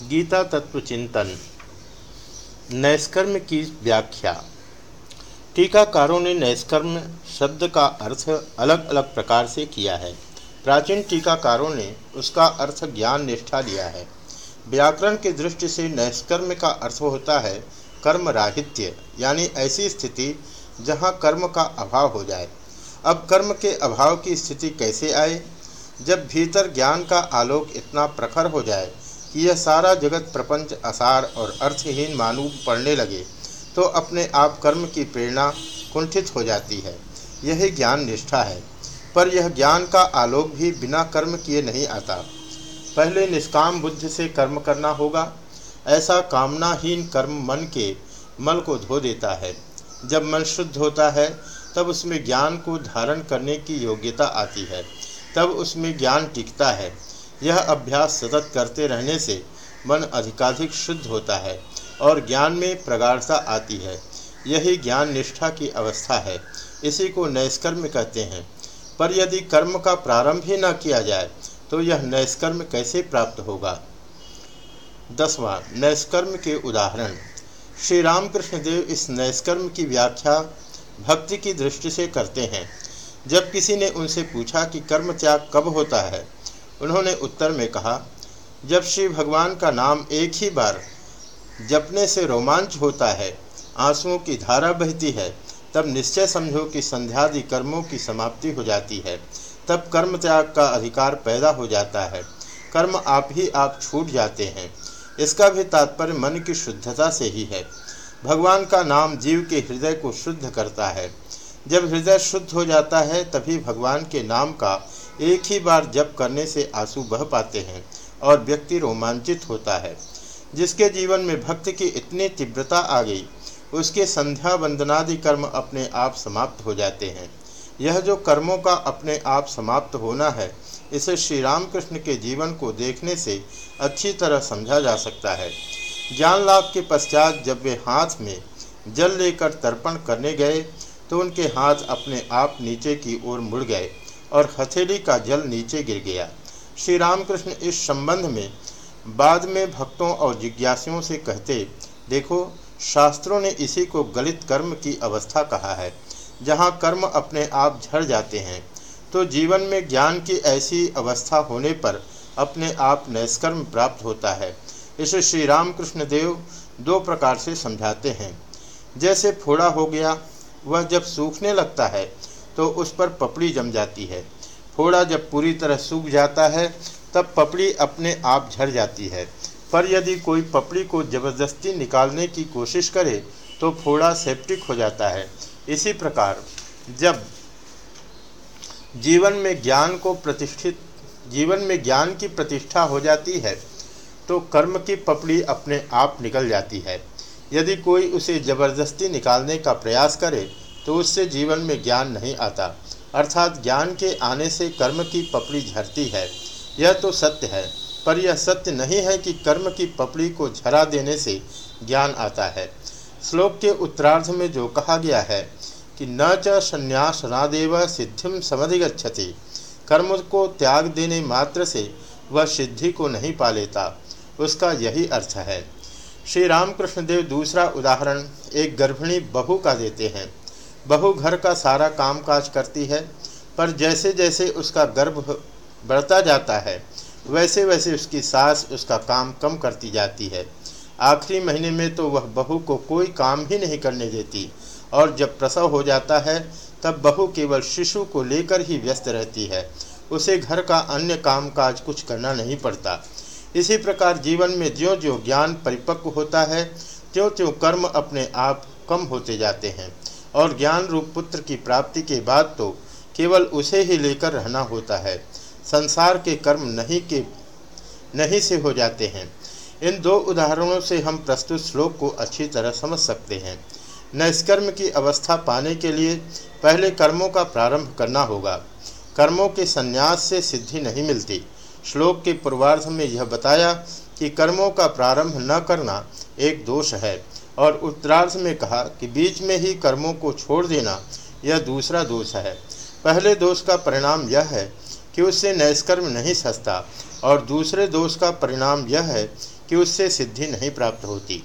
गीता तत्व चिंतन, नैष्कर्म की व्याख्या। टीकाकारों ने नैष्कर्म शब्द का अर्थ अलग अलग प्रकार से किया है। प्राचीन टीकाकारों ने उसका अर्थ ज्ञान निष्ठा लिया है। व्याकरण की दृष्टि से नैष्कर्म का अर्थ होता है कर्म राहित्य यानी ऐसी स्थिति जहाँ कर्म का अभाव हो जाए। अब कर्म के अभाव की स्थिति कैसे आए? जब भीतर ज्ञान का आलोक इतना प्रखर हो जाए कि यह सारा जगत प्रपंच असार और अर्थहीन मानूब पड़ने लगे तो अपने आप कर्म की प्रेरणा कुंठित हो जाती है। यही ज्ञान निष्ठा है। पर यह ज्ञान का आलोक भी बिना कर्म किए नहीं आता। पहले निष्काम बुद्धि से कर्म करना होगा। ऐसा कामनाहीन कर्म मन के मल को धो देता है। जब मन शुद्ध होता है, तब उसमें ज्ञान को धारण करने की योग्यता आती है। तब उसमें ज्ञान टिकता है। यह अभ्यास सतत करते रहने से मन अधिकाधिक शुद्ध होता है और ज्ञान में प्रगाढ़ता आती है। यही ज्ञान निष्ठा की अवस्था है। इसी को नैष्कर्म कहते हैं। पर यदि कर्म का प्रारंभ ही न किया जाए तो यह नैष्कर्म कैसे प्राप्त होगा? दसवां, नैष्कर्म के उदाहरण। श्री रामकृष्ण देव इस नैष्कर्म की व्याख्या भक्ति की दृष्टि से करते हैं। जब किसी ने उनसे पूछा कि कर्म त्याग कब होता है उन्होंने उत्तर में कहा, जब श्री भगवान का नाम एक ही बार जपने से रोमांच होता है, आंसुओं की धारा बहती है, तब निश्चय समझो कि संध्यादि कर्मों की समाप्ति हो जाती है, तब कर्म त्याग का अधिकार पैदा हो जाता है। कर्म आप ही आप छूट जाते हैं। इसका भी तात्पर्य मन की शुद्धता से ही है। भगवान का नाम जीव के हृदय को शुद्ध करता है। जब हृदय शुद्ध हो जाता है, तभी भगवान के नाम का एक ही बार जप करने से आँसू बह पाते हैं और व्यक्ति रोमांचित होता है। जिसके जीवन में भक्ति की इतनी तीव्रता आ गई, उसके संध्या वंदनादि कर्म अपने आप समाप्त हो जाते हैं। यह जो कर्मों का अपने आप समाप्त होना है, इसे श्री रामकृष्ण के जीवन को देखने से अच्छी तरह समझा जा सकता है। ज्ञान लाभ के पश्चात जब वे हाथ में जल लेकर तर्पण करने गए तो उनके हाथ अपने आप नीचे की ओर मुड़ गए और हथेली का जल नीचे गिर गया। श्री रामकृष्ण इस संबंध में बाद में भक्तों और जिज्ञासियों से कहते, देखो, शास्त्रों ने इसी को गलित कर्म की अवस्था कहा है। जहाँ कर्म अपने आप झड़ जाते हैं तो जीवन में ज्ञान की ऐसी अवस्था होने पर अपने आप नैष्कर्म प्राप्त होता है। इसे श्री रामकृष्ण देव दो प्रकार से समझाते हैं। जैसे फोड़ा हो गया वह जब सूखने लगता है तो उस पर पपड़ी जम जाती है। फोड़ा जब पूरी तरह सूख जाता है, तब पपड़ी अपने आप झड़ जाती है। पर यदि कोई पपड़ी को ज़बरदस्ती निकालने की कोशिश करे तो फोड़ा सेप्टिक हो जाता है। इसी प्रकार, जब जीवन में ज्ञान को प्रतिष्ठित, जीवन में ज्ञान की प्रतिष्ठा हो जाती है तो कर्म की पपड़ी अपने आप निकल जाती है। यदि कोई उसे ज़बरदस्ती निकालने का प्रयास करे तो उससे जीवन में ज्ञान नहीं आता। अर्थात ज्ञान के आने से कर्म की पपड़ी झरती है। यह तो सत्य है, पर यह सत्य नहीं है कि कर्म की पपड़ी को झरा देने से ज्ञान आता है। श्लोक के उत्तरार्ध में जो कहा गया है कि न च संन्यास नादेव सिद्धिम समधिगछति कर्म को त्याग देने मात्र से वह सिद्धि को नहीं पा लेता। उसका यही अर्थ है। श्री रामकृष्ण देव दूसरा उदाहरण एक गर्भिणी बहू का देते हैं। बहू घर का सारा कामकाज करती है, पर जैसे जैसे उसका गर्भ बढ़ता जाता है वैसे वैसे उसकी सास उसका काम कम करती जाती है। आखिरी महीने में तो वह बहू को कोई काम ही नहीं करने देती, और जब प्रसव हो जाता है, तब बहू केवल शिशु को लेकर ही व्यस्त रहती है। उसे घर का अन्य कामकाज कुछ करना नहीं पड़ता। इसी प्रकार जीवन में ज्यो ज्यो ज्ञान परिपक्व होता है त्यों त्यों कर्म अपने आप कम होते जाते हैं। और ज्ञान रूप पुत्र की प्राप्ति के बाद तो केवल उसे ही लेकर रहना होता है। संसार के कर्म नहीं के, नहीं से हो जाते हैं। इन दो उदाहरणों से हम प्रस्तुत श्लोक को अच्छी तरह समझ सकते हैं। नैष्कर्म की अवस्था पाने के लिए पहले कर्मों का प्रारंभ करना होगा। कर्मों के संन्यास से सिद्धि नहीं मिलती। श्लोक के पूर्वार्ध में यह बताया कि कर्मों का प्रारंभ न करना एक दोष है, और उत्तरार्थ में कहा कि बीच में ही कर्मों को छोड़ देना यह दूसरा दोष है। पहले दोष का परिणाम यह है कि उससे नैष्कर्म नहीं सस्ता और दूसरे दोष का परिणाम यह है कि कि उससे सिद्धि नहीं प्राप्त होती।